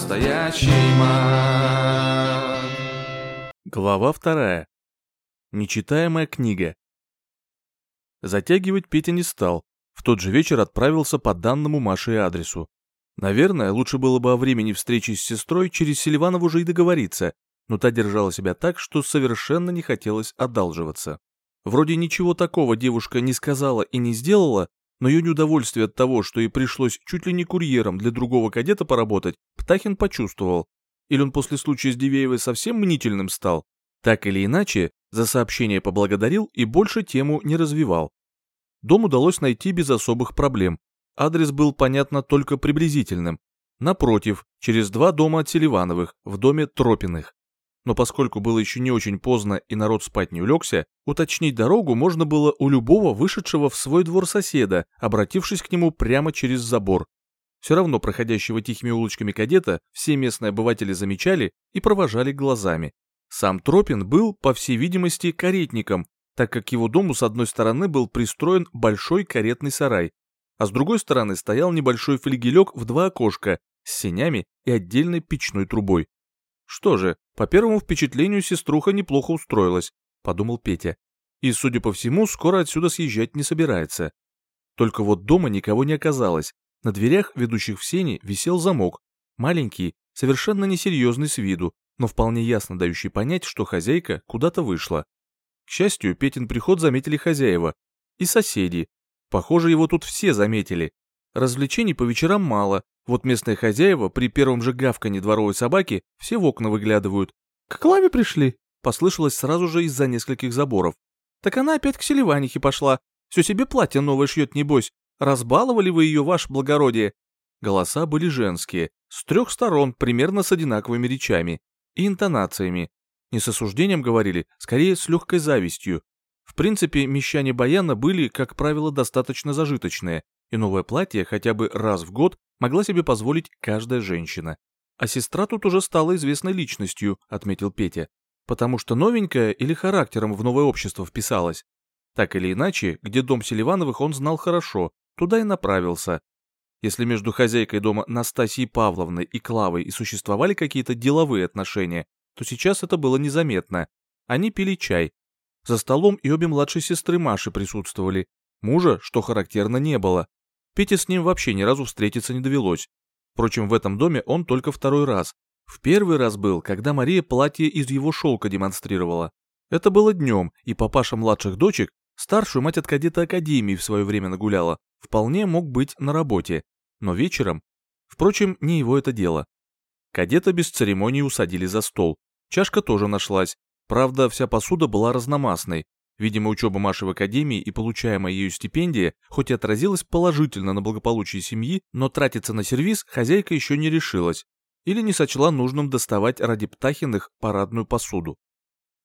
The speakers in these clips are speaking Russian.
настоящий. Глава вторая. Нечитаемая книга. Затягивать Петя не стал. В тот же вечер отправился по данному Маше адресу. Наверное, лучше было бы о времени встречи с сестрой через Селиванову уже и договориться, но та держала себя так, что совершенно не хотелось одалживаться. Вроде ничего такого девушка не сказала и не сделала, но ее неудовольствие от того, что ей пришлось чуть ли не курьером для другого кадета поработать, Птахин почувствовал. Или он после случая с Дивеевой совсем мнительным стал. Так или иначе, за сообщение поблагодарил и больше тему не развивал. Дом удалось найти без особых проблем. Адрес был, понятно, только приблизительным. Напротив, через два дома от Селивановых, в доме Тропиных но поскольку было еще не очень поздно и народ спать не улегся, уточнить дорогу можно было у любого вышедшего в свой двор соседа, обратившись к нему прямо через забор. Все равно проходящего тихими улочками кадета все местные обыватели замечали и провожали глазами. Сам Тропин был, по всей видимости, каретником, так как его дому с одной стороны был пристроен большой каретный сарай, а с другой стороны стоял небольшой флигелек в два окошка с сенями и отдельной печной трубой. Что же, по первому впечатлению сеструха неплохо устроилась, подумал Петя. И, судя по всему, скоро отсюда съезжать не собирается. Только вот дома никого не оказалось. На дверях, ведущих в сени, висел замок. Маленький, совершенно несерьезный с виду, но вполне ясно дающий понять, что хозяйка куда-то вышла. К счастью, Петин приход заметили хозяева. И соседи. Похоже, его тут все заметили. Развлечений по вечерам мало, вот местные хозяева при первом же гавканье дворовой собаки все в окна выглядывают. «К Клаве пришли?» — послышалось сразу же из-за нескольких заборов. «Так она опять к Селиванихе пошла. Все себе платье новое шьет, небось. Разбаловали вы ее, ваше благородие?» Голоса были женские, с трех сторон, примерно с одинаковыми речами и интонациями. Не с осуждением говорили, скорее с легкой завистью. В принципе, мещане Баяна были, как правило, достаточно зажиточные, и новое платье хотя бы раз в год могла себе позволить каждая женщина. А сестра тут уже стала известной личностью, отметил Петя, потому что новенькая или характером в новое общество вписалась. Так или иначе, где дом Селивановых он знал хорошо, туда и направился. Если между хозяйкой дома Настасьей Павловной и Клавой и существовали какие-то деловые отношения, то сейчас это было незаметно. Они пили чай. За столом и обе младшие сестры Маши присутствовали. Мужа, что характерно, не было. Пете с ним вообще ни разу встретиться не довелось. Впрочем, в этом доме он только второй раз. В первый раз был, когда Мария платье из его шелка демонстрировала. Это было днем, и папаша младших дочек, старшую мать от кадета Академии в свое время нагуляла, вполне мог быть на работе. Но вечером... Впрочем, не его это дело. Кадета без церемонии усадили за стол. Чашка тоже нашлась. Правда, вся посуда была разномастной, Видимо, учеба Маши в академии и получаемая ею стипендия хоть и отразилась положительно на благополучии семьи, но тратиться на сервис хозяйка еще не решилась или не сочла нужным доставать ради Птахиных парадную посуду.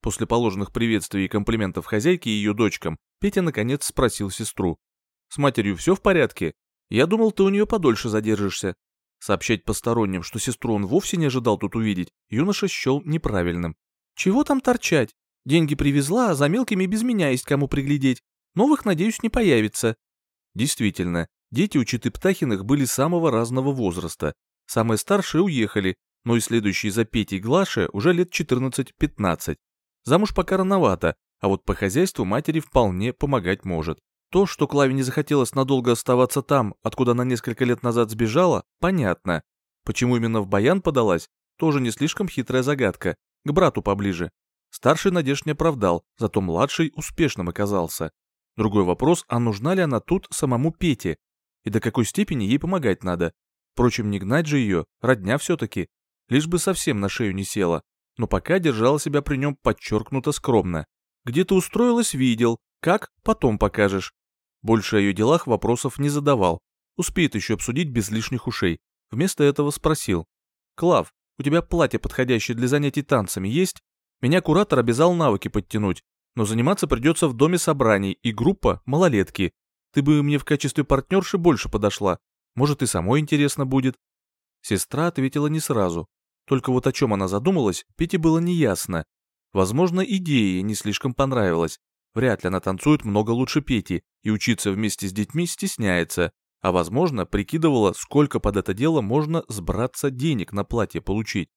После положенных приветствий и комплиментов хозяйке и ее дочкам, Петя наконец спросил сестру. «С матерью все в порядке? Я думал, ты у нее подольше задержишься». Сообщать посторонним, что сестру он вовсе не ожидал тут увидеть, юноша счел неправильным. «Чего там торчать? Деньги привезла, а за мелкими без меня есть кому приглядеть. Новых, надеюсь, не появится. Действительно, дети у Читы Птахиных были самого разного возраста. Самые старшие уехали, но и следующие за Петей Глаше уже лет 14-15. Замуж пока рановато, а вот по хозяйству матери вполне помогать может. То, что Клаве не захотелось надолго оставаться там, откуда она несколько лет назад сбежала, понятно. Почему именно в Баян подалась, тоже не слишком хитрая загадка, к брату поближе. Старший надежд не оправдал, зато младший успешным оказался. Другой вопрос, а нужна ли она тут самому Пете? И до какой степени ей помогать надо? Впрочем, не гнать же ее, родня все-таки. Лишь бы совсем на шею не села. Но пока держала себя при нем подчеркнуто скромно. Где ты устроилась, видел. Как, потом покажешь. Больше о ее делах вопросов не задавал. Успеет еще обсудить без лишних ушей. Вместо этого спросил. «Клав, у тебя платье, подходящее для занятий танцами, есть?» Меня куратор обязал навыки подтянуть, но заниматься придется в доме собраний и группа малолетки. Ты бы мне в качестве партнерши больше подошла. Может, и самой интересно будет. Сестра ответила не сразу. Только вот о чем она задумалась, Пете было неясно. Возможно, идея ей не слишком понравилась. Вряд ли она танцует много лучше Пети и учиться вместе с детьми стесняется. а возможно прикидывала, сколько под это дело можно сбраться денег на платье получить.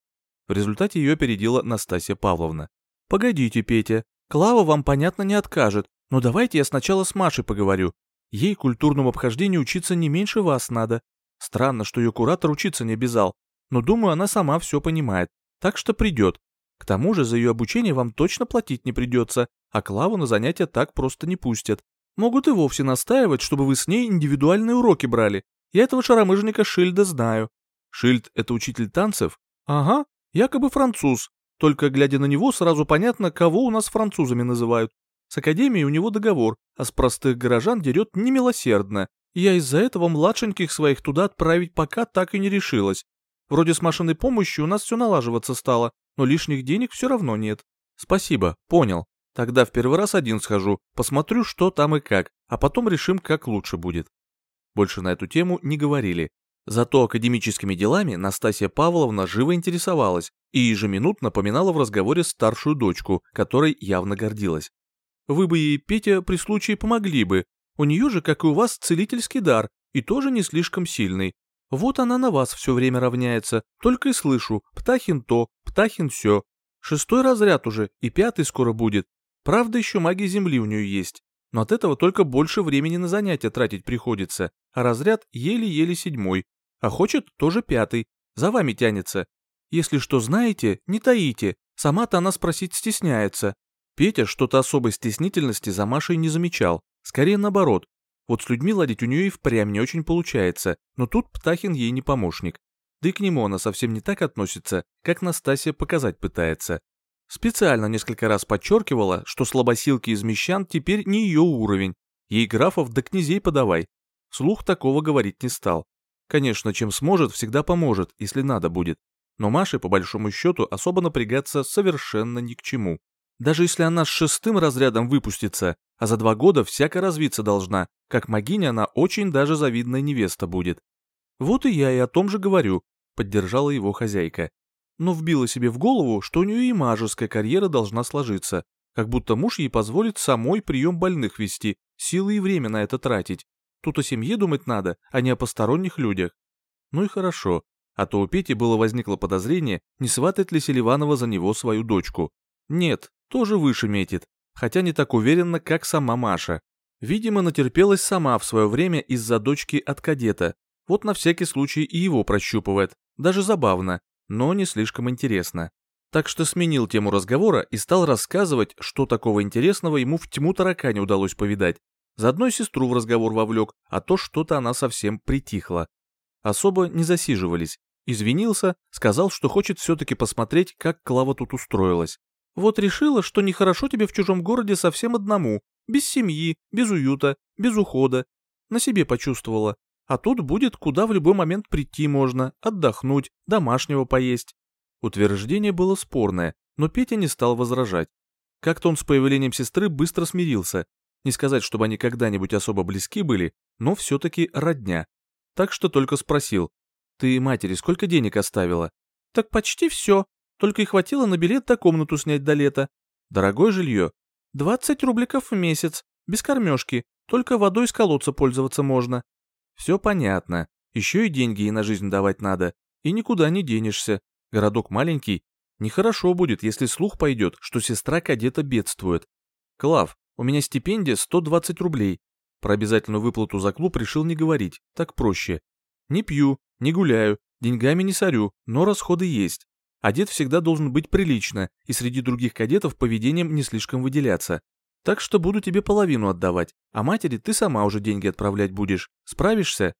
В результате ее опередила Настасья Павловна. «Погодите, Петя, Клава вам, понятно, не откажет, но давайте я сначала с Машей поговорю. Ей культурному обхождению учиться не меньше вас надо. Странно, что ее куратор учиться не обязал, но думаю, она сама все понимает, так что придет. К тому же за ее обучение вам точно платить не придется, а Клаву на занятия так просто не пустят. Могут и вовсе настаивать, чтобы вы с ней индивидуальные уроки брали. Я этого шаромыжника Шильда знаю. Шильд — это учитель танцев? Ага, якобы француз. Только глядя на него, сразу понятно, кого у нас французами называют. С академией у него договор, а с простых горожан дерет немилосердно. Я из-за этого младшеньких своих туда отправить пока так и не решилась. Вроде с машинной помощью у нас все налаживаться стало, но лишних денег все равно нет. Спасибо, понял. Тогда в первый раз один схожу, посмотрю, что там и как, а потом решим, как лучше будет. Больше на эту тему не говорили. Зато академическими делами Настасья Павловна живо интересовалась и ежеминутно напоминала в разговоре старшую дочку, которой явно гордилась. Вы бы ей, Петя, при случае помогли бы. У нее же, как и у вас, целительский дар, и тоже не слишком сильный. Вот она на вас все время равняется, только и слышу, Птахин то, Птахин все. Шестой разряд уже, и пятый скоро будет. Правда, еще магия Земли у нее есть, но от этого только больше времени на занятия тратить приходится, а разряд еле-еле седьмой, а хочет тоже пятый, за вами тянется. Если что знаете, не таите, сама-то она спросить стесняется. Петя что-то особой стеснительности за Машей не замечал, скорее наоборот, вот с людьми ладить у нее и впрямь не очень получается, но тут Птахин ей не помощник. Да и к нему она совсем не так относится, как Настасья показать пытается. Специально несколько раз подчеркивала, что слабосилки из мещан теперь не ее уровень. Ей графов да князей подавай. Слух такого говорить не стал. Конечно, чем сможет, всегда поможет, если надо будет. Но Маше, по большому счету, особо напрягаться совершенно ни к чему. Даже если она с шестым разрядом выпустится, а за два года всяко развиться должна, как могиня она очень даже завидная невеста будет. Вот и я и о том же говорю, поддержала его хозяйка. Но вбила себе в голову, что у нее и мажеская карьера должна сложиться, как будто муж ей позволит самой прием больных вести, силы и время на это тратить. Тут о семье думать надо, а не о посторонних людях. Ну и хорошо, а то у Пети было возникло подозрение, не сватает ли Селиванова за него свою дочку. Нет, тоже выше метит, хотя не так уверенно, как сама Маша. Видимо, натерпелась сама в свое время из-за дочки от кадета. Вот на всякий случай и его прощупывает. Даже забавно, но не слишком интересно. Так что сменил тему разговора и стал рассказывать, что такого интересного ему в тьму таракане удалось повидать. Заодно и сестру в разговор вовлек, а то что-то она совсем притихла. Особо не засиживались. Извинился, сказал, что хочет все-таки посмотреть, как Клава тут устроилась. Вот решила, что нехорошо тебе в чужом городе совсем одному, без семьи, без уюта, без ухода. На себе почувствовала. А тут будет, куда в любой момент прийти можно, отдохнуть, домашнего поесть. Утверждение было спорное, но Петя не стал возражать. Как-то он с появлением сестры быстро смирился. Не сказать, чтобы они когда-нибудь особо близки были, но все-таки родня. Так что только спросил. «Ты матери сколько денег оставила?» «Так почти все», только и хватило на билет до комнату снять до лета. Дорогое жилье. 20 рубликов в месяц, без кормежки, только водой из колодца пользоваться можно. Все понятно. Еще и деньги ей на жизнь давать надо. И никуда не денешься. Городок маленький. Нехорошо будет, если слух пойдет, что сестра кадета бедствует. Клав, у меня стипендия 120 рублей. Про обязательную выплату за клуб решил не говорить, так проще. Не пью, не гуляю, деньгами не сорю, но расходы есть. Одет всегда должен быть прилично и среди других кадетов поведением не слишком выделяться. Так что буду тебе половину отдавать, а матери ты сама уже деньги отправлять будешь. Справишься?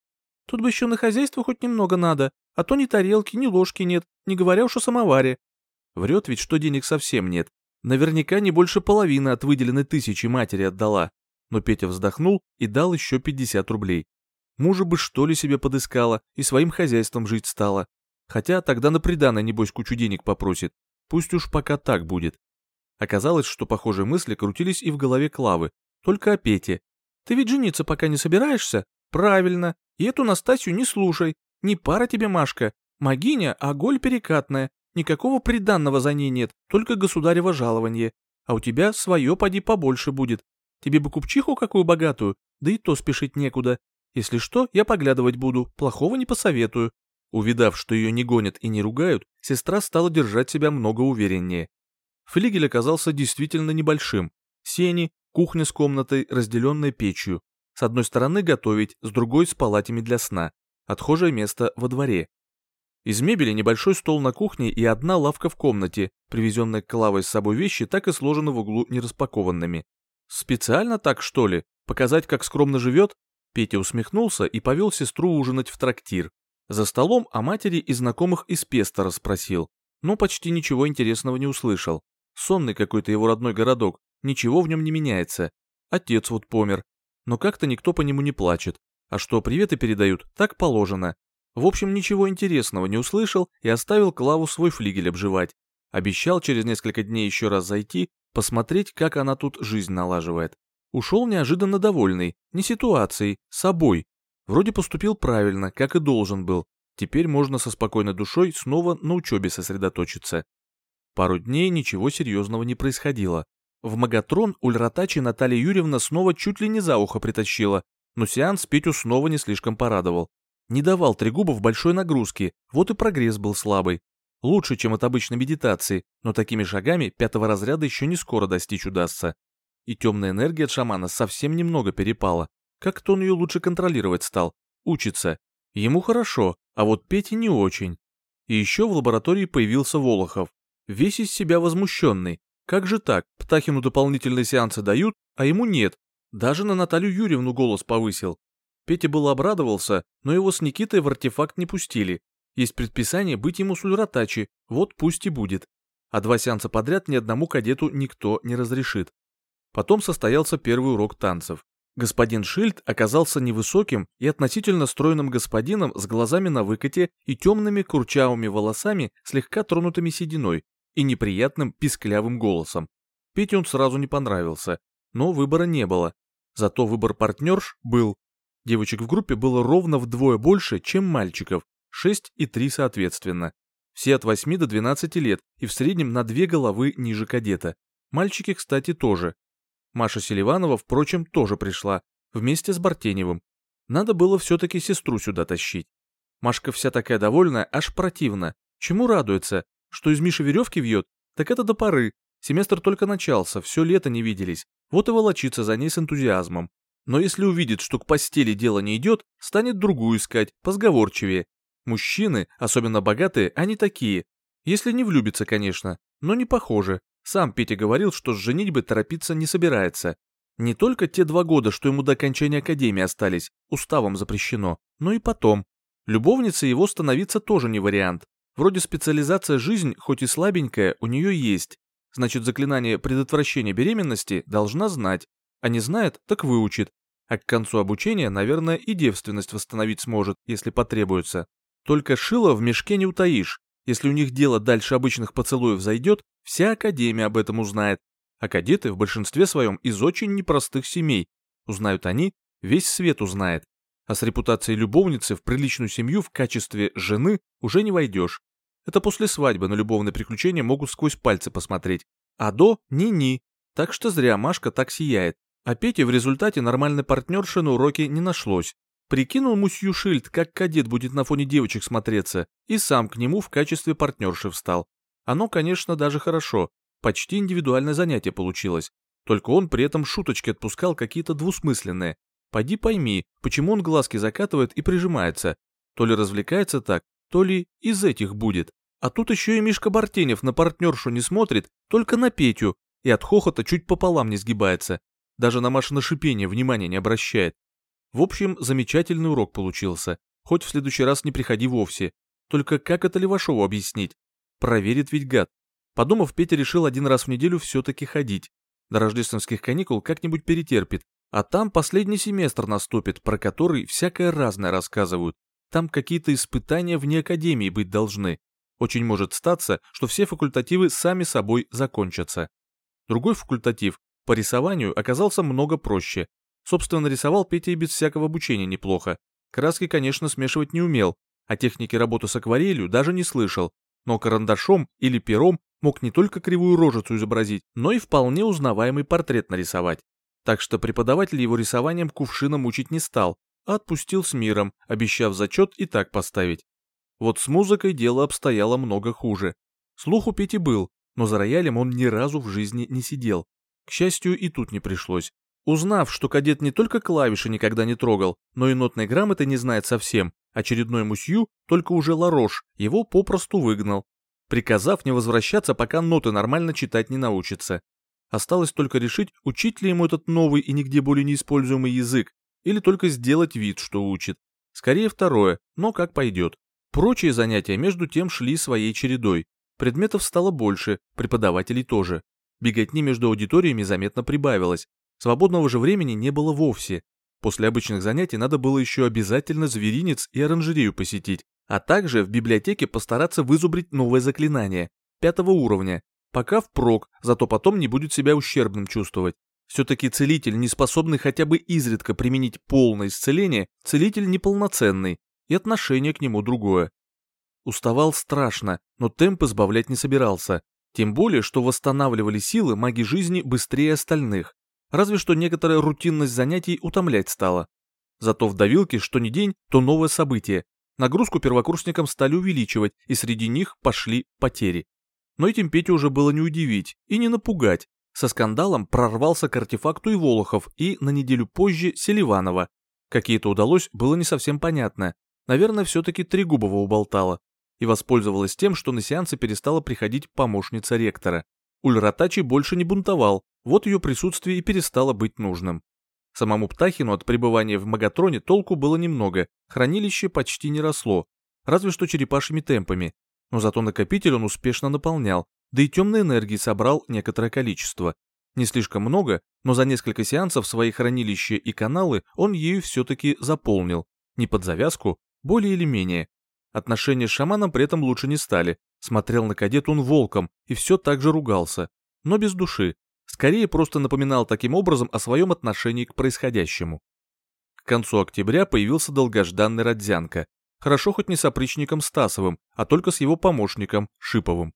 Тут бы еще на хозяйство хоть немного надо, а то ни тарелки, ни ложки нет, не говоря уж о самоваре. Врет ведь, что денег совсем нет. Наверняка не больше половины от выделенной тысячи матери отдала. Но Петя вздохнул и дал еще 50 рублей. Мужа бы что ли себе подыскала и своим хозяйством жить стала. Хотя тогда на приданое, небось, кучу денег попросит. Пусть уж пока так будет. Оказалось, что похожие мысли крутились и в голове Клавы, только о Пете. «Ты ведь жениться пока не собираешься?» «Правильно. И эту Настасью не слушай. Не пара тебе, Машка. Магиня, а голь перекатная. Никакого приданного за ней нет, только государево жалование. А у тебя свое поди побольше будет. Тебе бы купчиху какую богатую, да и то спешить некуда. Если что, я поглядывать буду, плохого не посоветую». Увидав, что ее не гонят и не ругают, сестра стала держать себя много увереннее. Флигель оказался действительно небольшим. Сени, кухня с комнатой, разделенной печью. С одной стороны готовить, с другой с палатами для сна. Отхожее место во дворе. Из мебели небольшой стол на кухне и одна лавка в комнате, привезенная Клавой с собой вещи так и сложены в углу нераспакованными. Специально так, что ли? Показать, как скромно живет? Петя усмехнулся и повел сестру ужинать в трактир. За столом о матери и знакомых из Песта расспросил, но почти ничего интересного не услышал. Сонный какой-то его родной городок, ничего в нем не меняется. Отец вот помер, но как-то никто по нему не плачет. А что приветы передают, так положено. В общем, ничего интересного не услышал и оставил Клаву свой флигель обживать. Обещал через несколько дней еще раз зайти, посмотреть, как она тут жизнь налаживает. Ушел неожиданно довольный, не ситуацией, собой. Вроде поступил правильно, как и должен был. Теперь можно со спокойной душой снова на учебе сосредоточиться. Пару дней ничего серьезного не происходило. В Магатрон Ульратачи Наталья Юрьевна снова чуть ли не за ухо притащила, но сеанс Петю снова не слишком порадовал. Не давал Трегубов большой нагрузки, вот и прогресс был слабый. Лучше, чем от обычной медитации, но такими шагами пятого разряда еще не скоро достичь удастся. И темная энергия от шамана совсем немного перепала. Как-то он ее лучше контролировать стал. Учится. Ему хорошо, а вот Пете не очень. И еще в лаборатории появился Волохов. Весь из себя возмущенный. Как же так? Птахину дополнительные сеансы дают, а ему нет. Даже на Наталью Юрьевну голос повысил. Петя был обрадовался, но его с Никитой в артефакт не пустили. Есть предписание быть ему с Ульратачи, вот пусть и будет. А два сеанса подряд ни одному кадету никто не разрешит. Потом состоялся первый урок танцев. Господин Шильд оказался невысоким и относительно стройным господином с глазами на выкате и темными курчавыми волосами, слегка тронутыми сединой, и неприятным писклявым голосом. Пете он сразу не понравился, но выбора не было. Зато выбор партнерш был. Девочек в группе было ровно вдвое больше, чем мальчиков, 6 и 3 соответственно. Все от 8 до 12 лет и в среднем на две головы ниже кадета. Мальчики, кстати, тоже. Маша Селиванова, впрочем, тоже пришла, вместе с Бартеневым. Надо было все-таки сестру сюда тащить. Машка вся такая довольная, аж противно. Чему радуется? Что из Миши веревки вьет? Так это до поры. Семестр только начался, все лето не виделись. Вот и волочится за ней с энтузиазмом. Но если увидит, что к постели дело не идет, станет другую искать, позговорчивее. Мужчины, особенно богатые, они такие. Если не влюбится, конечно, но не похоже. Сам Петя говорил, что с женитьбой торопиться не собирается. Не только те два года, что ему до окончания академии остались, уставом запрещено, но и потом. Любовницей его становиться тоже не вариант. Вроде специализация жизнь, хоть и слабенькая, у нее есть. Значит, заклинание предотвращения беременности должна знать. А не знает, так выучит. А к концу обучения, наверное, и девственность восстановить сможет, если потребуется. Только шило в мешке не утаишь. Если у них дело дальше обычных поцелуев зайдет, вся Академия об этом узнает. А кадеты в большинстве своем из очень непростых семей. Узнают они, весь свет узнает. А с репутацией любовницы в приличную семью в качестве жены уже не войдешь. Это после свадьбы на любовные приключения могут сквозь пальцы посмотреть. А до – ни-ни. Так что зря Машка так сияет. А Пете в результате нормальной партнерши на уроке не нашлось. Прикинул Мусью Шильд, как кадет будет на фоне девочек смотреться, и сам к нему в качестве партнерши встал. Оно, конечно, даже хорошо. Почти индивидуальное занятие получилось. Только он при этом шуточки отпускал какие-то двусмысленные. Пойди пойми, почему он глазки закатывает и прижимается. То ли развлекается так, то ли из этих будет. А тут еще и Мишка Бартенев на партнершу не смотрит, только на Петю, и от хохота чуть пополам не сгибается. Даже на Машино шипение внимания не обращает. В общем, замечательный урок получился. Хоть в следующий раз не приходи вовсе. Только как это Левашову объяснить? Проверит ведь гад. Подумав, Петя решил один раз в неделю все-таки ходить. До рождественских каникул как-нибудь перетерпит. А там последний семестр наступит, про который всякое разное рассказывают. Там какие-то испытания вне академии быть должны. Очень может статься, что все факультативы сами собой закончатся. Другой факультатив по рисованию оказался много проще. Собственно, рисовал Петя и без всякого обучения неплохо. Краски, конечно, смешивать не умел, а техники работы с акварелью даже не слышал, но карандашом или пером мог не только кривую рожицу изобразить, но и вполне узнаваемый портрет нарисовать. Так что преподаватель его рисованием кувшина мучить не стал, отпустил с миром, обещав зачет и так поставить. Вот с музыкой дело обстояло много хуже. Слух у Пети был, но за роялем он ни разу в жизни не сидел. К счастью, и тут не пришлось. Узнав, что кадет не только клавиши никогда не трогал, но и нотной грамоты не знает совсем, очередной мусью, только уже ларош, его попросту выгнал, приказав не возвращаться, пока ноты нормально читать не научится. Осталось только решить, учить ли ему этот новый и нигде более неиспользуемый язык, или только сделать вид, что учит. Скорее второе, но как пойдет. Прочие занятия между тем шли своей чередой. Предметов стало больше, преподавателей тоже. Беготни между аудиториями заметно прибавилось. Свободного же времени не было вовсе. После обычных занятий надо было еще обязательно зверинец и оранжерею посетить, а также в библиотеке постараться вызубрить новое заклинание, пятого уровня, пока впрок, зато потом не будет себя ущербным чувствовать. Все-таки целитель, не способный хотя бы изредка применить полное исцеление, целитель неполноценный, и отношение к нему другое. Уставал страшно, но темп избавлять не собирался, тем более, что восстанавливали силы маги жизни быстрее остальных, разве что некоторая рутинность занятий утомлять стала. Зато в давилке что ни день, то новое событие. Нагрузку первокурсникам стали увеличивать, и среди них пошли потери. Но этим Петю уже было не удивить и не напугать, со скандалом прорвался к артефакту и Волохов и на неделю позже Селиванова. Какие-то удалось, было не совсем понятно. Наверное, все-таки Трегубова уболтала. И воспользовалась тем, что на сеансы перестала приходить помощница ректора. Ульратачи больше не бунтовал, вот ее присутствие и перестало быть нужным. Самому Птахину от пребывания в Магатроне толку было немного, хранилище почти не росло, разве что черепашьими темпами. Но зато накопитель он успешно наполнял, да и темной энергии собрал некоторое количество. Не слишком много, но за несколько сеансов свои хранилища и каналы он ею все-таки заполнил. Не под завязку, более или менее. Отношения с шаманом при этом лучше не стали. Смотрел на кадет он волком и все так же ругался. Но без души. Скорее просто напоминал таким образом о своем отношении к происходящему. К концу октября появился долгожданный Родзянко. Хорошо хоть не с опричником Стасовым, а только с его помощником Шиповым.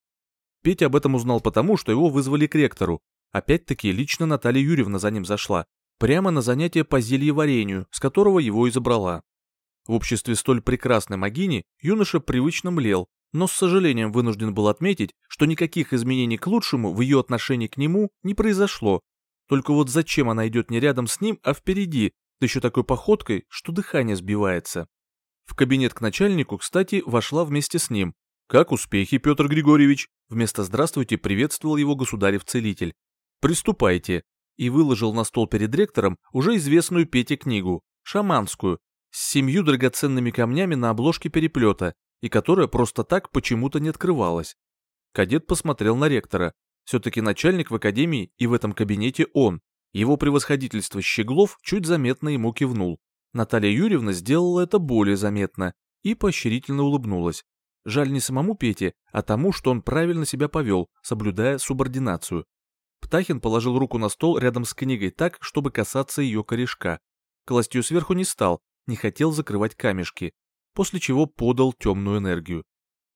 Петя об этом узнал потому, что его вызвали к ректору. Опять-таки лично Наталья Юрьевна за ним зашла. Прямо на занятие по зельеварению, с которого его и забрала. В обществе столь прекрасной могини юноша привычно млел, но с сожалением вынужден был отметить, что никаких изменений к лучшему в ее отношении к нему не произошло. Только вот зачем она идет не рядом с ним, а впереди, да еще такой походкой, что дыхание сбивается. В кабинет к начальнику, кстати, вошла вместе с ним, «Как успехи, Петр Григорьевич?» Вместо «здравствуйте» приветствовал его государев-целитель. «Приступайте», и выложил на стол перед ректором уже известную Пете книгу, шаманскую, с семью драгоценными камнями на обложке переплета, и которая просто так почему-то не открывалась. Кадет посмотрел на ректора. Все-таки начальник в академии и в этом кабинете он. Его превосходительство Щеглов чуть заметно ему кивнул. Наталья Юрьевна сделала это более заметно и поощрительно улыбнулась. Жаль не самому Пете, а тому, что он правильно себя повел, соблюдая субординацию. Птахин положил руку на стол рядом с книгой так, чтобы касаться ее корешка. Класть ее сверху не стал, не хотел закрывать камешки, после чего подал темную энергию.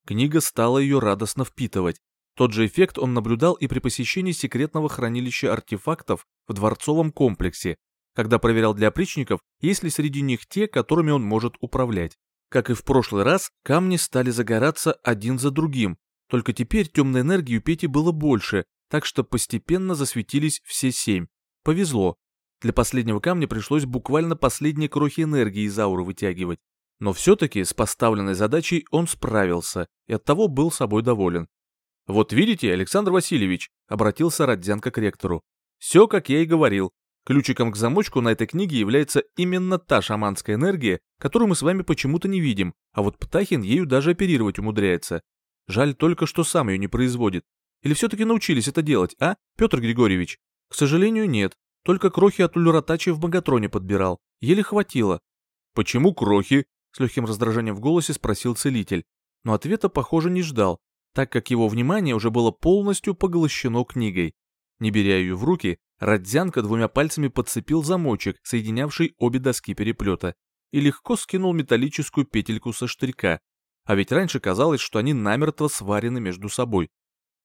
Книга стала ее радостно впитывать. Тот же эффект он наблюдал и при посещении секретного хранилища артефактов в дворцовом комплексе, когда проверял для опричников, есть ли среди них те, которыми он может управлять. Как и в прошлый раз, камни стали загораться один за другим, только теперь темной энергии у Пети было больше, так что постепенно засветились все семь. Повезло. Для последнего камня пришлось буквально последние крохи энергии из ауры вытягивать. Но все-таки с поставленной задачей он справился и оттого был собой доволен. «Вот видите, Александр Васильевич», — обратился Родзянко к ректору. «Все, как я и говорил, Ключиком к замочку на этой книге является именно та шаманская энергия, которую мы с вами почему-то не видим, а вот Птахин ею даже оперировать умудряется. Жаль только, что сам ее не производит. Или все-таки научились это делать, а, Петр Григорьевич? К сожалению, нет. Только крохи от Ульратачи в Богатроне подбирал. Еле хватило. Почему крохи? С легким раздражением в голосе спросил целитель. Но ответа, похоже, не ждал, так как его внимание уже было полностью поглощено книгой. Не беря ее в руки, Родзянко двумя пальцами подцепил замочек, соединявший обе доски переплета, и легко скинул металлическую петельку со штырька. А ведь раньше казалось, что они намертво сварены между собой.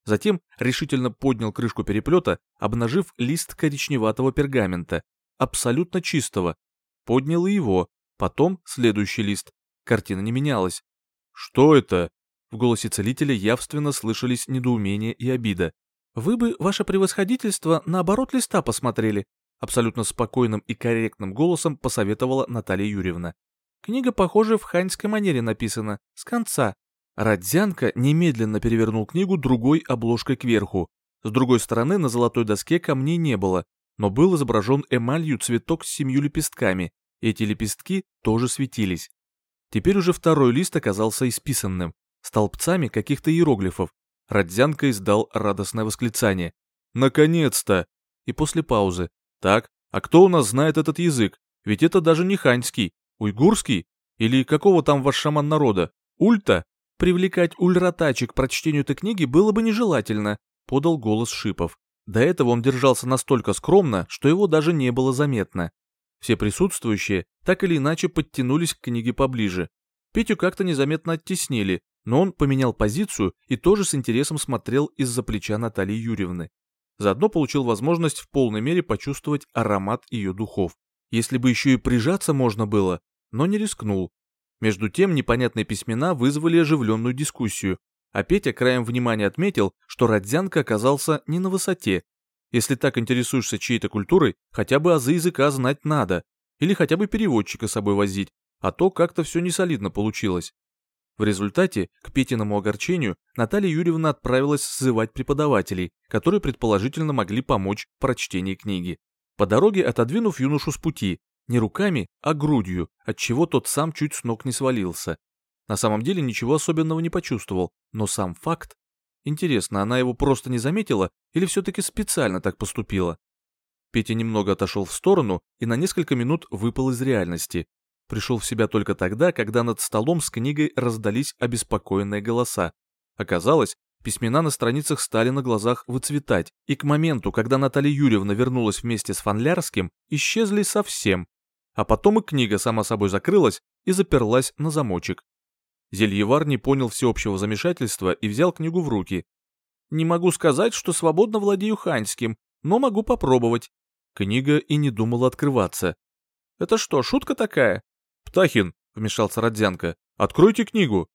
Затем решительно поднял крышку переплета, обнажив лист коричневатого пергамента, абсолютно чистого. Поднял его, потом следующий лист. Картина не менялась. «Что это?» В голосе целителя явственно слышались недоумение и обида. «Вы бы, ваше превосходительство, наоборот листа посмотрели», абсолютно спокойным и корректным голосом посоветовала Наталья Юрьевна. «Книга, похоже, в ханьской манере написана, с конца». Родзянко немедленно перевернул книгу другой обложкой кверху. С другой стороны на золотой доске камней не было, но был изображен эмалью цветок с семью лепестками. Эти лепестки тоже светились. Теперь уже второй лист оказался исписанным, столбцами каких-то иероглифов. Родзянко издал радостное восклицание. «Наконец-то!» И после паузы. «Так, а кто у нас знает этот язык? Ведь это даже не ханьский, уйгурский? Или какого там ваш шаман народа? Ульта?» «Привлекать ульратачи к прочтению этой книги было бы нежелательно», — подал голос Шипов. До этого он держался настолько скромно, что его даже не было заметно. Все присутствующие так или иначе подтянулись к книге поближе. Петю как-то незаметно оттеснили, но он поменял позицию и тоже с интересом смотрел из-за плеча Натальи Юрьевны. Заодно получил возможность в полной мере почувствовать аромат ее духов. Если бы еще и прижаться можно было, но не рискнул. Между тем непонятные письмена вызвали оживленную дискуссию, а Петя краем внимания отметил, что Родзянко оказался не на высоте. Если так интересуешься чьей-то культурой, хотя бы азы языка знать надо, или хотя бы переводчика с собой возить, а то как-то все несолидно получилось. В результате, к Петиному огорчению, Наталья Юрьевна отправилась сзывать преподавателей, которые предположительно могли помочь в прочтении книги. По дороге отодвинув юношу с пути, не руками, а грудью, отчего тот сам чуть с ног не свалился. На самом деле ничего особенного не почувствовал, но сам факт... Интересно, она его просто не заметила или все-таки специально так поступила? Петя немного отошел в сторону и на несколько минут выпал из реальности, Пришел в себя только тогда, когда над столом с книгой раздались обеспокоенные голоса. Оказалось, письмена на страницах стали на глазах выцветать, и к моменту, когда Наталья Юрьевна вернулась вместе с Фанлярским, исчезли совсем. А потом и книга сама собой закрылась и заперлась на замочек. Зельевар не понял всеобщего замешательства и взял книгу в руки. «Не могу сказать, что свободно владею ханьским, но могу попробовать». Книга и не думала открываться. «Это что, шутка такая?» «Птахин», — вмешался Родзянко, — «откройте книгу».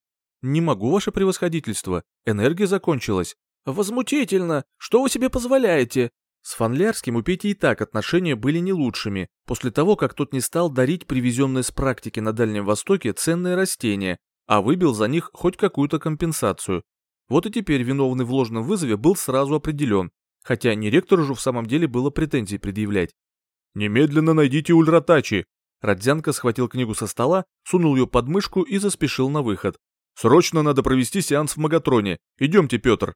«Не могу, ваше превосходительство. Энергия закончилась». «Возмутительно! Что вы себе позволяете?» С Фанлярским у Пети и так отношения были не лучшими, после того, как тот не стал дарить привезенные с практики на Дальнем Востоке ценные растения, а выбил за них хоть какую-то компенсацию. Вот и теперь виновный в ложном вызове был сразу определен, хотя не ректору же в самом деле было претензий предъявлять. «Немедленно найдите ульратачи!» Родзянко схватил книгу со стола, сунул ее под мышку и заспешил на выход. «Срочно надо провести сеанс в Магатроне. Идемте, Петр!»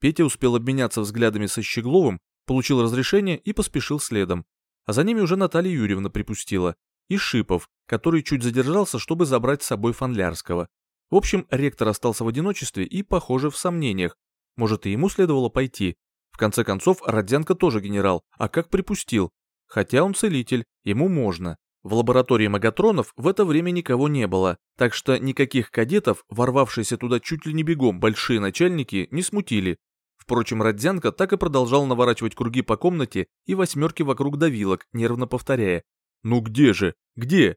Петя успел обменяться взглядами со Щегловым, получил разрешение и поспешил следом. А за ними уже Наталья Юрьевна припустила. И Шипов, который чуть задержался, чтобы забрать с собой Фанлярского. В общем, ректор остался в одиночестве и, похоже, в сомнениях. Может, и ему следовало пойти. В конце концов, Родзянко тоже генерал, а как припустил? Хотя он целитель, ему можно. В лаборатории магатронов в это время никого не было, так что никаких кадетов, ворвавшиеся туда чуть ли не бегом большие начальники, не смутили. Впрочем, Родзянко так и продолжал наворачивать круги по комнате и восьмерки вокруг давилок, нервно повторяя. «Ну где же? Где?»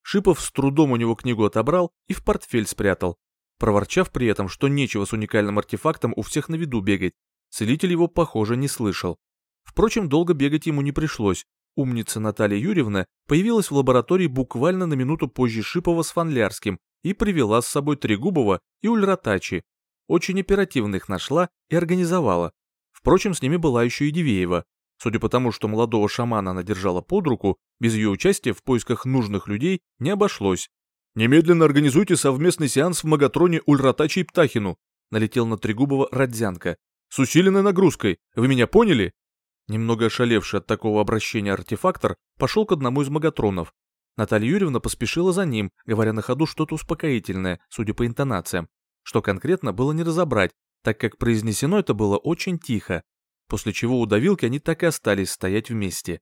Шипов с трудом у него книгу отобрал и в портфель спрятал, проворчав при этом, что нечего с уникальным артефактом у всех на виду бегать. Целитель его, похоже, не слышал. Впрочем, долго бегать ему не пришлось. Умница Наталья Юрьевна появилась в лаборатории буквально на минуту позже Шипова с Фанлярским и привела с собой Трегубова и Ульратачи. Очень оперативно их нашла и организовала. Впрочем, с ними была еще и Дивеева. Судя по тому, что молодого шамана она держала под руку, без ее участия в поисках нужных людей не обошлось. «Немедленно организуйте совместный сеанс в Магатроне Ульратачи и Птахину», налетел на Трегубова Родзянко. «С усиленной нагрузкой. Вы меня поняли?» Немного ошалевший от такого обращения артефактор пошел к одному из магатронов. Наталья Юрьевна поспешила за ним, говоря на ходу что-то успокоительное, судя по интонациям. Что конкретно было не разобрать, так как произнесено это было очень тихо, после чего у давилки они так и остались стоять вместе.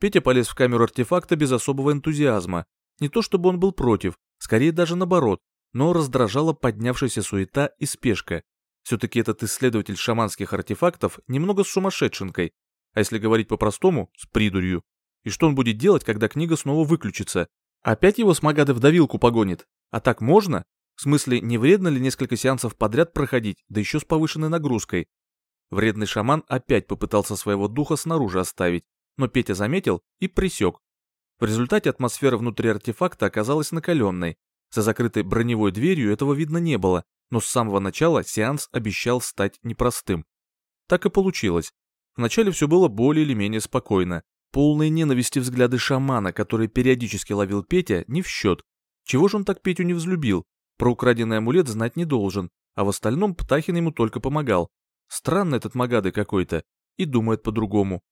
Петя полез в камеру артефакта без особого энтузиазма. Не то чтобы он был против, скорее даже наоборот, но раздражала поднявшаяся суета и спешка. Все-таки этот исследователь шаманских артефактов немного с сумасшедшенкой, а если говорить по-простому, с придурью. И что он будет делать, когда книга снова выключится? Опять его смагады в давилку погонит. А так можно? В смысле, не вредно ли несколько сеансов подряд проходить, да еще с повышенной нагрузкой? Вредный шаман опять попытался своего духа снаружи оставить, но Петя заметил и присек. В результате атмосфера внутри артефакта оказалась накаленной. За закрытой броневой дверью этого видно не было, но с самого начала сеанс обещал стать непростым. Так и получилось. Вначале все было более или менее спокойно. Полные ненависти взгляды шамана, который периодически ловил Петя, не в счет. Чего же он так Петю не взлюбил? Про украденный амулет знать не должен, а в остальном Птахин ему только помогал. Странно этот Магады какой-то, и думает по-другому.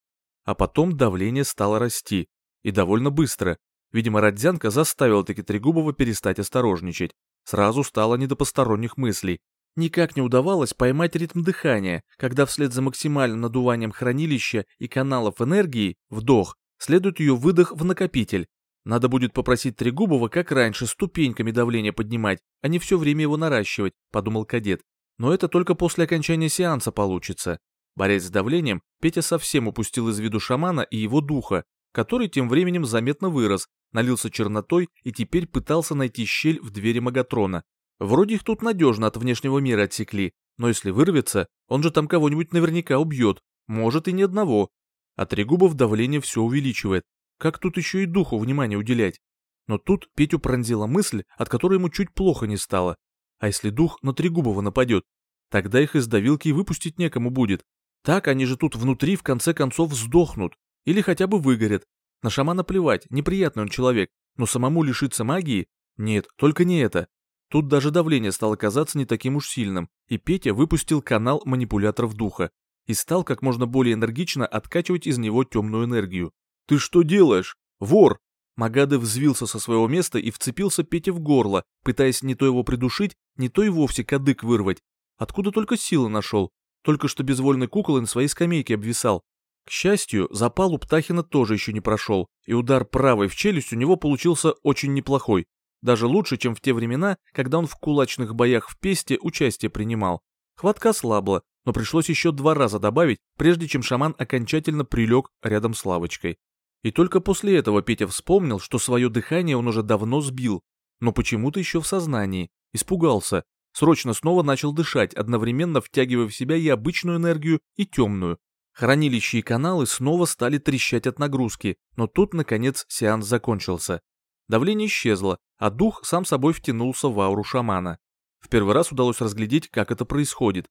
А потом давление стало расти, и довольно быстро. Видимо, Родзянка заставила таки Трегубова перестать осторожничать. Сразу стало не до посторонних мыслей. Никак не удавалось поймать ритм дыхания, когда вслед за максимальным надуванием хранилища и каналов энергии, вдох, следует ее выдох в накопитель. Надо будет попросить Трегубова, как раньше, ступеньками давление поднимать, а не все время его наращивать, подумал кадет. Но это только после окончания сеанса получится. Борясь с давлением, Петя совсем упустил из виду шамана и его духа, который тем временем заметно вырос, налился чернотой и теперь пытался найти щель в двери Магатрона, Вроде их тут надежно от внешнего мира отсекли, но если вырвется, он же там кого-нибудь наверняка убьет, может и ни одного. А Трегубов давление все увеличивает. Как тут еще и духу внимание уделять? Но тут Петю пронзила мысль, от которой ему чуть плохо не стало. А если дух на Трегубова нападет? Тогда их из давилки выпустить некому будет. Так они же тут внутри в конце концов сдохнут. Или хотя бы выгорят. На шамана плевать, неприятный он человек. Но самому лишиться магии? Нет, только не это. Тут даже давление стало казаться не таким уж сильным, и Петя выпустил канал манипуляторов духа и стал как можно более энергично откачивать из него темную энергию. «Ты что делаешь? Вор!» Магады взвился со своего места и вцепился Пете в горло, пытаясь не то его придушить, не то и вовсе кадык вырвать. Откуда только силы нашел? Только что безвольной куклой на своей скамейке обвисал. К счастью, запал у Птахина тоже еще не прошел, и удар правой в челюсть у него получился очень неплохой, даже лучше, чем в те времена, когда он в кулачных боях в Песте участие принимал. Хватка слабла, но пришлось еще два раза добавить, прежде чем шаман окончательно прилег рядом с лавочкой. И только после этого Петя вспомнил, что свое дыхание он уже давно сбил, но почему-то еще в сознании, испугался, срочно снова начал дышать, одновременно втягивая в себя и обычную энергию, и темную. Хранилища и каналы снова стали трещать от нагрузки, но тут, наконец, сеанс закончился. Давление исчезло, а дух сам собой втянулся в ауру шамана. В первый раз удалось разглядеть, как это происходит.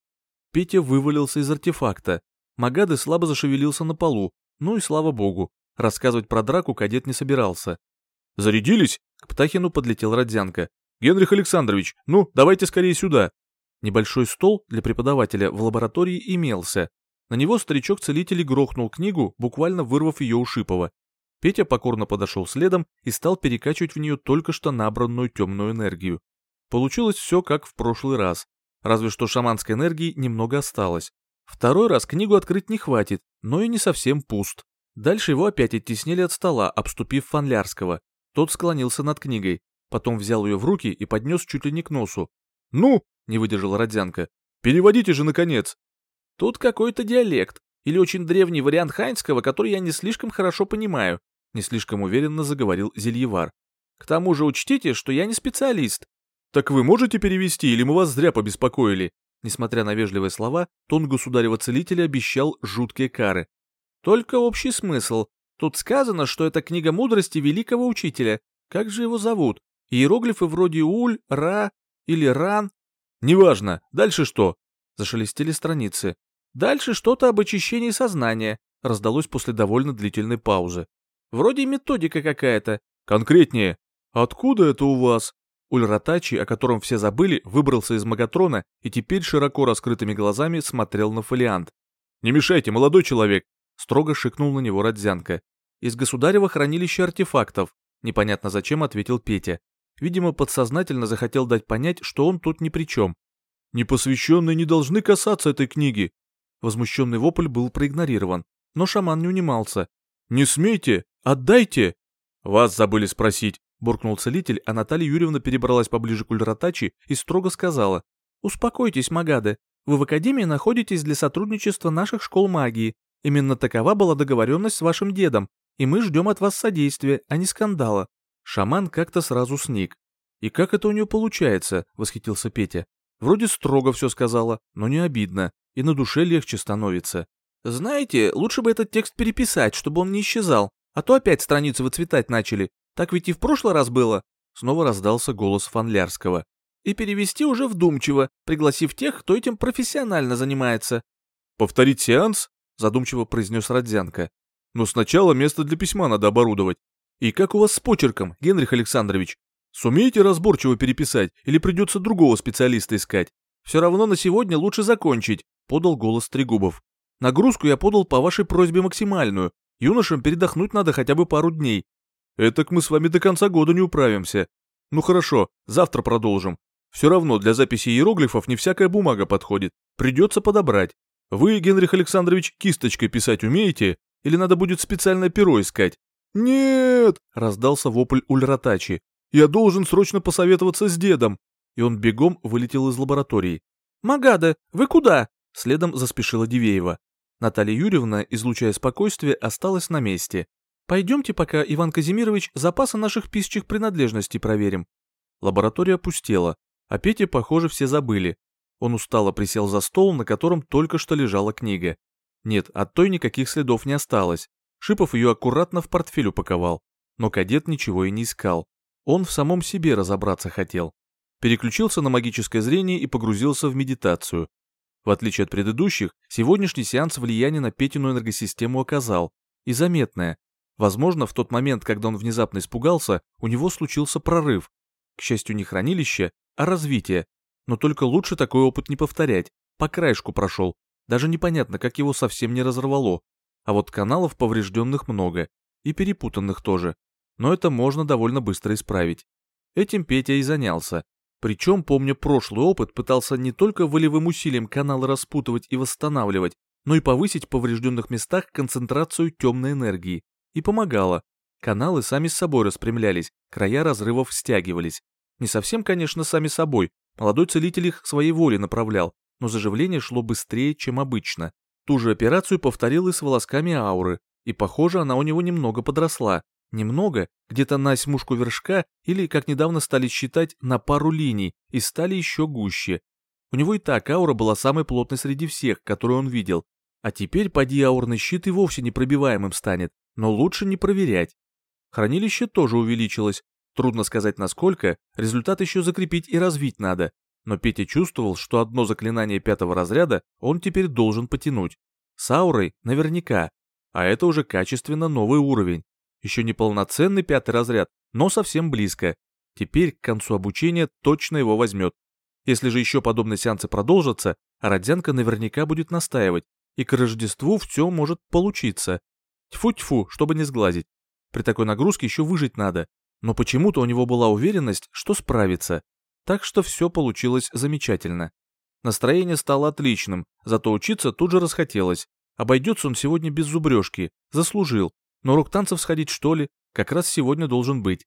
Петя вывалился из артефакта. Магады слабо зашевелился на полу, ну и слава богу, рассказывать про драку кадет не собирался. «Зарядились?» — к Птахину подлетел Родзянко. «Генрих Александрович, ну, давайте скорее сюда!» Небольшой стол для преподавателя в лаборатории имелся. На него старичок-целитель грохнул книгу, буквально вырвав ее у Шипова, Петя покорно подошел следом и стал перекачивать в нее только что набранную темную энергию. Получилось все как в прошлый раз, разве что шаманской энергии немного осталось. Второй раз книгу открыть не хватит, но и не совсем пуст. Дальше его опять оттеснили от стола, обступив Фанлярского. Тот склонился над книгой, потом взял ее в руки и поднес чуть ли не к носу. «Ну!» — не выдержал Родзянко. «Переводите же, наконец!» «Тут какой-то диалект, или очень древний вариант хайнского, который я не слишком хорошо понимаю не слишком уверенно заговорил Зельевар. К тому же учтите, что я не специалист. Так вы можете перевести, или мы вас зря побеспокоили? Несмотря на вежливые слова, тон государева-целителя обещал жуткие кары. Только общий смысл. Тут сказано, что это книга мудрости великого учителя. Как же его зовут? Иероглифы вроде Уль, Ра или Ран? Неважно. Дальше что? Зашелестели страницы. Дальше что-то об очищении сознания. Раздалось после довольно длительной паузы. Вроде методика какая-то. Конкретнее. Откуда это у вас? Ульратачи, о котором все забыли, выбрался из Магатрона и теперь широко раскрытыми глазами смотрел на фолиант. «Не мешайте, молодой человек!» — строго шикнул на него Родзянко. «Из государева хранилища артефактов», — непонятно зачем ответил Петя. Видимо, подсознательно захотел дать понять, что он тут ни при чем. «Непосвященные не должны касаться этой книги!» Возмущенный вопль был проигнорирован, но шаман не унимался. «Не смейте! «Отдайте!» «Вас забыли спросить», — буркнул целитель, а Наталья Юрьевна перебралась поближе к Ульратачи и строго сказала. «Успокойтесь, Магады. Вы в Академии находитесь для сотрудничества наших школ магии. Именно такова была договоренность с вашим дедом, и мы ждем от вас содействия, а не скандала. Шаман как-то сразу сник. «И как это у нее получается?» — восхитился Петя. «Вроде строго все сказала, но не обидно, и на душе легче становится. Знаете, лучше бы этот текст переписать, чтобы он не исчезал, а то опять страницы выцветать начали. Так ведь и в прошлый раз было». Снова раздался голос Фанлярского. «И перевести уже вдумчиво, пригласив тех, кто этим профессионально занимается». «Повторить сеанс?» — задумчиво произнес Родзянко. «Но сначала место для письма надо оборудовать. И как у вас с почерком, Генрих Александрович? Сумеете разборчиво переписать или придется другого специалиста искать? Все равно на сегодня лучше закончить, подал голос Трегубов. Нагрузку я подал по вашей просьбе максимальную. Юношам передохнуть надо хотя бы пару дней. Этак мы с вами до конца года не управимся. Ну хорошо, завтра продолжим. Все равно для записи иероглифов не всякая бумага подходит. Придется подобрать. Вы, Генрих Александрович, кисточкой писать умеете? Или надо будет специальное перо искать? «Нет!» — раздался вопль Ульратачи. Я должен срочно посоветоваться с дедом!» И он бегом вылетел из лаборатории. «Магада, вы куда?» Следом заспешила Дивеева. Наталья Юрьевна, излучая спокойствие, осталась на месте. «Пойдемте пока, Иван Казимирович, запасы наших писчих принадлежностей проверим». Лаборатория пустела, а Пете, похоже, все забыли. Он устало присел за стол, на котором только что лежала книга. Нет, от той никаких следов не осталось. Шипов ее аккуратно в портфель упаковал, но кадет ничего и не искал. Он в самом себе разобраться хотел. Переключился на магическое зрение и погрузился в медитацию. В отличие от предыдущих, сегодняшний сеанс влияния на Петину энергосистему оказал. И заметное. Возможно, в тот момент, когда он внезапно испугался, у него случился прорыв. К счастью, не хранилище, а развитие. Но только лучше такой опыт не повторять. По краешку прошел. Даже непонятно, как его совсем не разорвало. А вот каналов поврежденных много. И перепутанных тоже но это можно довольно быстро исправить. Этим Петя и занялся. Причем, помня прошлый опыт, пытался не только волевым усилием каналы распутывать и восстанавливать, но и повысить в поврежденных местах концентрацию темной энергии. И помогало. Каналы сами с собой распрямлялись, края разрывов стягивались. Не совсем, конечно, сами собой. Молодой целитель их своей волей направлял, но заживление шло быстрее, чем обычно. Ту же операцию повторил и с волосками ауры, и, похоже, она у него немного подросла, Немного, где-то на осьмушку вершка или, как недавно стали считать, на пару линий и стали еще гуще. У него и так аура была самой плотной среди всех, которую он видел. А теперь поди аурный щит и вовсе непробиваемым станет, но лучше не проверять. Хранилище тоже увеличилось. Трудно сказать насколько, результат еще закрепить и развить надо. Но Петя чувствовал, что одно заклинание пятого разряда он теперь должен потянуть. С аурой наверняка. А это уже качественно новый уровень. Еще не полноценный пятый разряд, но совсем близко. Теперь к концу обучения точно его возьмет. Если же еще подобные сеансы продолжатся, Родзянко наверняка будет настаивать, и к Рождеству все может получиться. Тьфу-тьфу, чтобы не сглазить. При такой нагрузке еще выжить надо, но почему-то у него была уверенность, что справится. Так что все получилось замечательно. Настроение стало отличным, зато учиться тут же расхотелось. Обойдется он сегодня без зубрежки, заслужил, но урок танцев сходить что ли, как раз сегодня должен быть.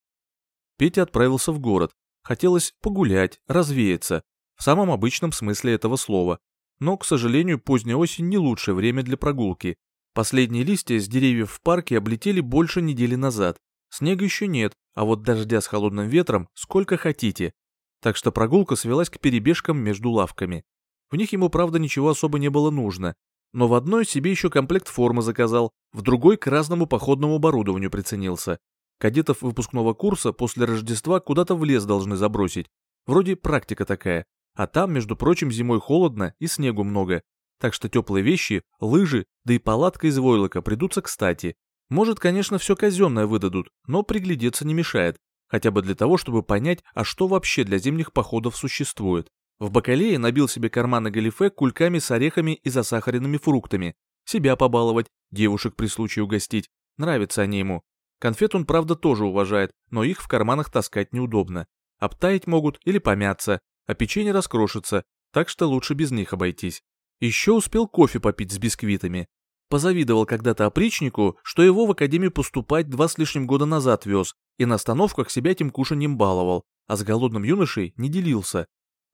Петя отправился в город. Хотелось погулять, развеяться, в самом обычном смысле этого слова. Но, к сожалению, поздняя осень не лучшее время для прогулки. Последние листья с деревьев в парке облетели больше недели назад. Снега еще нет, а вот дождя с холодным ветром сколько хотите. Так что прогулка свелась к перебежкам между лавками. В них ему, правда, ничего особо не было нужно, но в одной себе еще комплект формы заказал, в другой к разному походному оборудованию приценился. Кадетов выпускного курса после Рождества куда-то в лес должны забросить. Вроде практика такая. А там, между прочим, зимой холодно и снегу много. Так что теплые вещи, лыжи, да и палатка из войлока придутся кстати. Может, конечно, все казенное выдадут, но приглядеться не мешает. Хотя бы для того, чтобы понять, а что вообще для зимних походов существует. В бакалее набил себе карманы галифе кульками с орехами и засахаренными фруктами. Себя побаловать, девушек при случае угостить. Нравятся они ему. Конфет он, правда, тоже уважает, но их в карманах таскать неудобно. Обтаять могут или помяться, а печенье раскрошится, так что лучше без них обойтись. Еще успел кофе попить с бисквитами. Позавидовал когда-то опричнику, что его в академию поступать два с лишним года назад вез, и на остановках себя этим кушаньем баловал, а с голодным юношей не делился.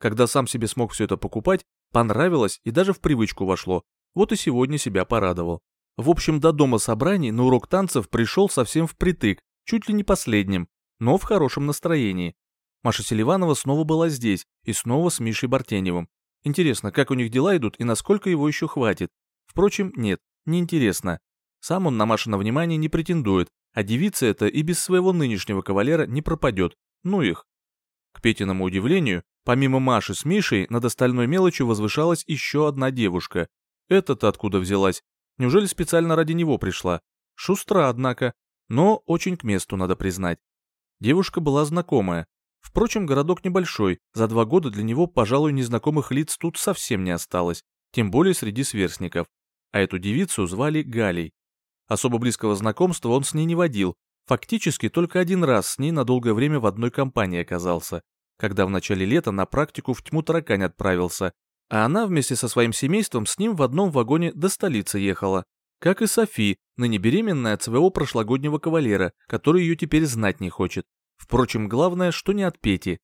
Когда сам себе смог все это покупать, понравилось и даже в привычку вошло. Вот и сегодня себя порадовал. В общем, до дома собраний на урок танцев пришел совсем впритык, чуть ли не последним. но в хорошем настроении. Маша Селиванова снова была здесь и снова с Мишей Бартеневым. Интересно, как у них дела идут и насколько его еще хватит. Впрочем, нет, не интересно. Сам он на Машино внимание не претендует, а девица эта и без своего нынешнего кавалера не пропадет. Ну их. К Петиному удивлению, помимо Маши с Мишей, над остальной мелочью возвышалась еще одна девушка. Эта-то откуда взялась? Неужели специально ради него пришла? Шустра, однако, но очень к месту, надо признать. Девушка была знакомая. Впрочем, городок небольшой, за два года для него, пожалуй, незнакомых лиц тут совсем не осталось, тем более среди сверстников. А эту девицу звали Галей. Особо близкого знакомства он с ней не водил, фактически только один раз с ней на долгое время в одной компании оказался, когда в начале лета на практику в тьму таракань отправился, а она вместе со своим семейством с ним в одном вагоне до столицы ехала. Как и Софи, ныне беременная от своего прошлогоднего кавалера, который ее теперь знать не хочет. Впрочем, главное, что не от Пети.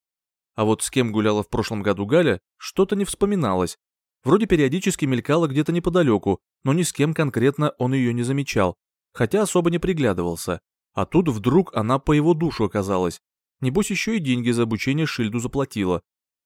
А вот с кем гуляла в прошлом году Галя, что-то не вспоминалось. Вроде периодически мелькала где-то неподалеку, но ни с кем конкретно он ее не замечал, хотя особо не приглядывался. А тут вдруг она по его душу оказалась. Небось еще и деньги за обучение Шильду заплатила.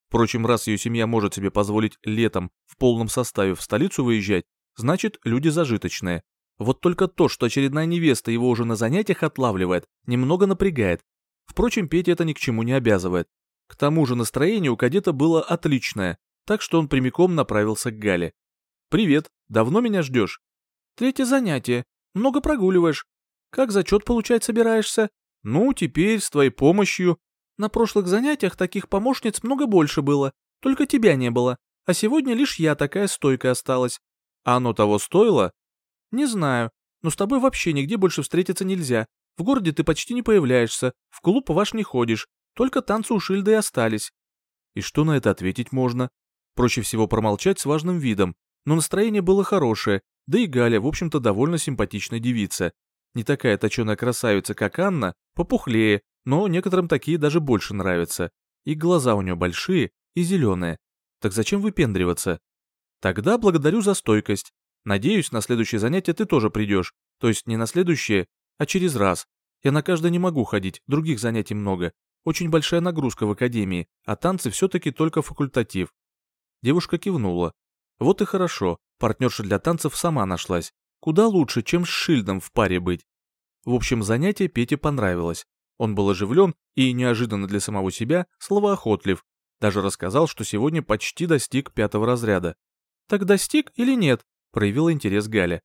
Впрочем, раз ее семья может себе позволить летом в полном составе в столицу выезжать, значит, люди зажиточные. Вот только то, что очередная невеста его уже на занятиях отлавливает, немного напрягает. Впрочем, Петя это ни к чему не обязывает. К тому же настроение у кадета было отличное, так что он прямиком направился к Гале. «Привет, давно меня ждешь?» «Третье занятие. Много прогуливаешь. Как зачет получать собираешься?» «Ну, теперь, с твоей помощью. На прошлых занятиях таких помощниц много больше было, только тебя не было, а сегодня лишь я такая стойкая осталась. А оно того стоило? Не знаю, но с тобой вообще нигде больше встретиться нельзя. В городе ты почти не появляешься, в клуб ваш не ходишь, только танцы у Шильды и остались. И что на это ответить можно? Проще всего промолчать с важным видом, но настроение было хорошее, да и Галя, в общем-то, довольно симпатичная девица. Не такая точеная красавица, как Анна, попухлее, но некоторым такие даже больше нравятся. И глаза у нее большие и зеленые. Так зачем выпендриваться? Тогда благодарю за стойкость. Надеюсь, на следующее занятие ты тоже придешь. То есть не на следующее, а через раз. Я на каждое не могу ходить, других занятий много. Очень большая нагрузка в академии, а танцы все-таки только факультатив. Девушка кивнула. Вот и хорошо, партнерша для танцев сама нашлась. Куда лучше, чем с Шильдом в паре быть. В общем, занятие Пете понравилось. Он был оживлен и, неожиданно для самого себя, словоохотлив. Даже рассказал, что сегодня почти достиг пятого разряда. «Так достиг или нет?» – проявила интерес Галя.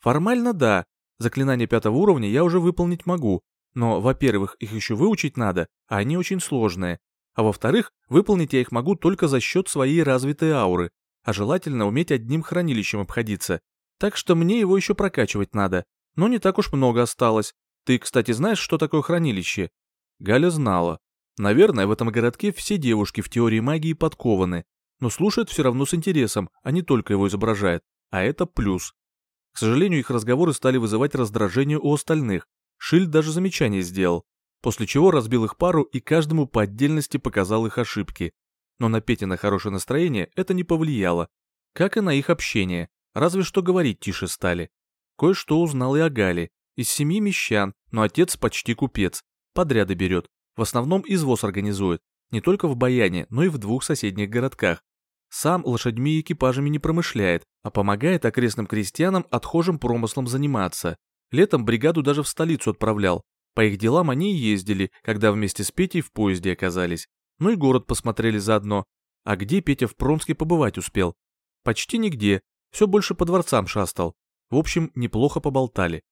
«Формально да. Заклинания пятого уровня я уже выполнить могу. Но, во-первых, их еще выучить надо, а они очень сложные. А во-вторых, выполнить я их могу только за счет своей развитой ауры, а желательно уметь одним хранилищем обходиться. Так что мне его еще прокачивать надо. Но не так уж много осталось, ты, кстати, знаешь, что такое хранилище? Галя знала. Наверное, в этом городке все девушки в теории магии подкованы, но слушают все равно с интересом, а не только его изображают, а это плюс. К сожалению, их разговоры стали вызывать раздражение у остальных. Шильд даже замечание сделал, после чего разбил их пару и каждому по отдельности показал их ошибки. Но на Пете на хорошее настроение это не повлияло, как и на их общение, разве что говорить тише стали. Кое-что узнал и о Гале, из семьи мещан, но отец почти купец. Подряды берет. В основном извоз организует. Не только в Баяне, но и в двух соседних городках. Сам лошадьми и экипажами не промышляет, а помогает окрестным крестьянам отхожим промыслом заниматься. Летом бригаду даже в столицу отправлял. По их делам они и ездили, когда вместе с Петей в поезде оказались. Ну и город посмотрели заодно. А где Петя в Промске побывать успел? Почти нигде. Все больше по дворцам шастал. В общем, неплохо поболтали.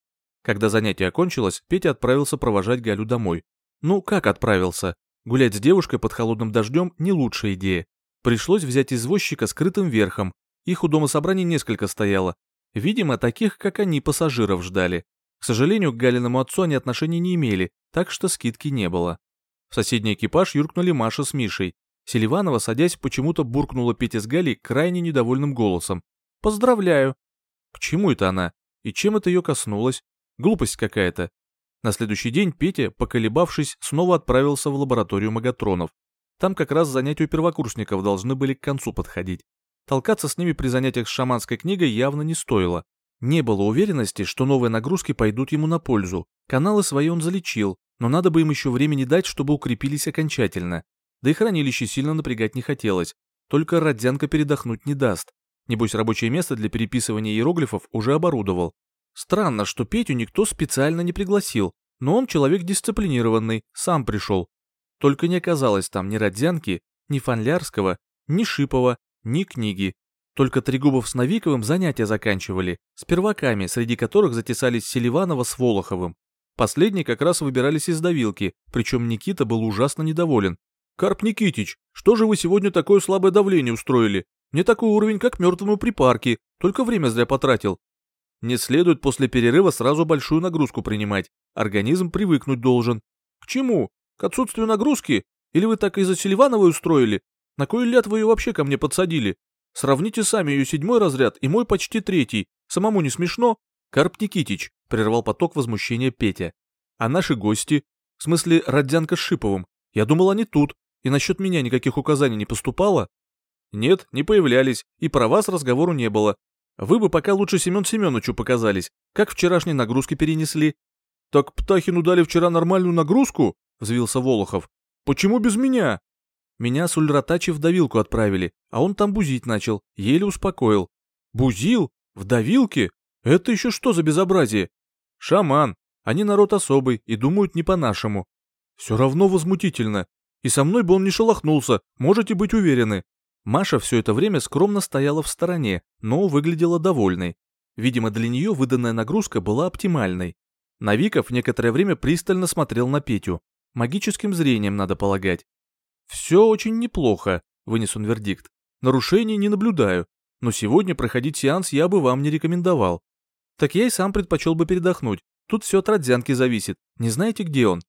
Когда занятие окончилось, Петя отправился провожать Галю домой. Ну, как отправился? Гулять с девушкой под холодным дождем – не лучшая идея. Пришлось взять извозчика скрытым верхом. Их у дома собраний несколько стояло. Видимо, таких, как они, пассажиров ждали. К сожалению, к Галиному отцу они отношения не имели, так что скидки не было. В соседний экипаж юркнули Маша с Мишей. Селиванова, садясь, почему-то буркнула Петя с Галей крайне недовольным голосом. «Поздравляю!» К чему это она? И чем это ее коснулось? Глупость какая-то. На следующий день Петя, поколебавшись, снова отправился в лабораторию магатронов. Там как раз занятия у первокурсников должны были к концу подходить. Толкаться с ними при занятиях с шаманской книгой явно не стоило. Не было уверенности, что новые нагрузки пойдут ему на пользу. Каналы свои он залечил, но надо бы им еще времени дать, чтобы укрепились окончательно. Да и хранилище сильно напрягать не хотелось, только Родзянка передохнуть не даст. Небось, рабочее место для переписывания иероглифов уже оборудовал. Странно, что Петю никто специально не пригласил, но он человек дисциплинированный, сам пришел. Только не оказалось там ни Родзянки, ни Фанлярского, ни Шипова, ни книги. Только Трегубов с Новиковым занятия заканчивали, с перваками, среди которых затесались Селиванова с Волоховым. Последние как раз выбирались из давилки, причем Никита был ужасно недоволен. «Карп Никитич, что же вы сегодня такое слабое давление устроили? Мне такой уровень, как мертвому припарке, только время зря потратил». Не следует после перерыва сразу большую нагрузку принимать, организм привыкнуть должен. К чему? К отсутствию нагрузки? Или вы так из-за Селивановой устроили? На кой ляд вы ее вообще ко мне подсадили? Сравните сами ее седьмой разряд и мой почти третий. Самому не смешно? Карп Никитич, прервал поток возмущения Петя. А наши гости? В смысле, Родзянка с Шиповым. Я думал, они тут. И насчет меня никаких указаний не поступало? Нет, не появлялись, и про вас разговору не было. Вы бы пока лучше Семен Семеновичу показались, как вчерашние нагрузки перенесли. Так Птахину дали вчера нормальную нагрузку? Взвился Волохов. Почему без меня? Меня с Ульратачи в давилку отправили, а он там бузить начал, еле успокоил. Бузил? В давилке? Это еще что за безобразие? Шаман. Они народ особый и думают не по-нашему. Все равно возмутительно. И со мной бы он не шелохнулся, можете быть уверены. Маша все это время скромно стояла в стороне, но выглядела довольной. Видимо, для нее выданная нагрузка была оптимальной. Навиков некоторое время пристально смотрел на Петю. Магическим зрением, надо полагать. «Все очень неплохо», — вынес он вердикт. «Нарушений не наблюдаю, но сегодня проходить сеанс я бы вам не рекомендовал. Так я и сам предпочел бы передохнуть. Тут все от Родзянки зависит. Не знаете, где он?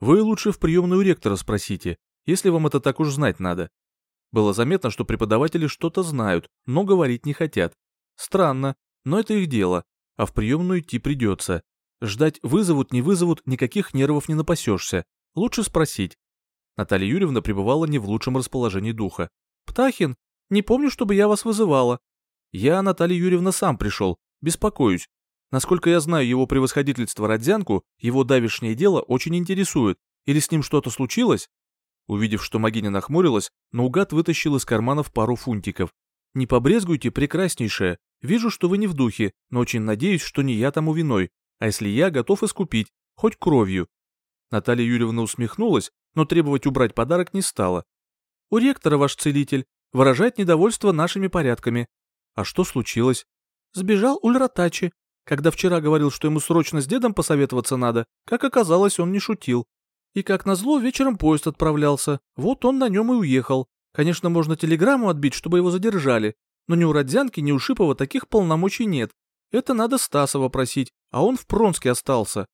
Вы лучше в приемную ректора спросите, если вам это так уж знать надо. Было заметно, что преподаватели что-то знают, но говорить не хотят. Странно, но это их дело, а в приемную идти придется. Ждать вызовут, не вызовут, никаких нервов не напасешься. Лучше спросить. Наталья Юрьевна пребывала не в лучшем расположении духа. «Птахин, не помню, чтобы я вас вызывала». «Я, Наталья Юрьевна, сам пришел. Беспокоюсь. Насколько я знаю его превосходительство Родзянку, его давишнее дело очень интересует. Или с ним что-то случилось?» Увидев, что Магиня нахмурилась, наугад вытащил из карманов пару фунтиков. «Не побрезгуйте, прекраснейшая. Вижу, что вы не в духе, но очень надеюсь, что не я тому виной. А если я, готов искупить, хоть кровью». Наталья Юрьевна усмехнулась, но требовать убрать подарок не стала. «У ректора ваш целитель выражает недовольство нашими порядками. А что случилось?» «Сбежал Ульратачи. Когда вчера говорил, что ему срочно с дедом посоветоваться надо, как оказалось, он не шутил. И как назло, вечером поезд отправлялся. Вот он на нем и уехал. Конечно, можно телеграмму отбить, чтобы его задержали, но ни у Родзянки, ни у Шипова таких полномочий нет. Это надо Стасова просить, а он в Пронске остался.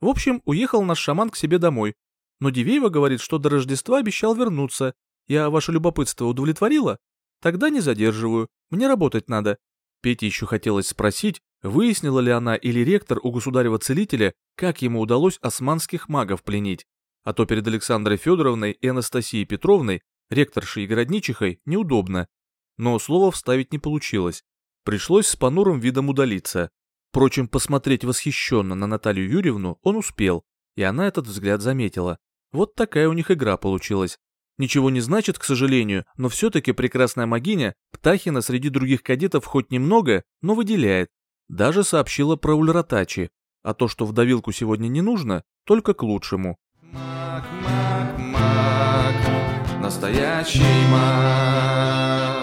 В общем, уехал наш шаман к себе домой. Но Дивеева говорит, что до Рождества обещал вернуться. Я ваше любопытство удовлетворила? Тогда не задерживаю, мне работать надо. Пете еще хотелось спросить, выяснила ли она или ректор у государева-целителя, как ему удалось османских магов пленить а то перед Александрой Федоровной и Анастасией Петровной, ректоршей и городничихой, неудобно. Но слова вставить не получилось. Пришлось с понурым видом удалиться. Впрочем, посмотреть восхищенно на Наталью Юрьевну он успел, и она этот взгляд заметила. Вот такая у них игра получилась. Ничего не значит, к сожалению, но все-таки прекрасная магиня Птахина среди других кадетов хоть немного, но выделяет. Даже сообщила про ульратачи, а то, что в давилку сегодня не нужно, только к лучшему. настоящий май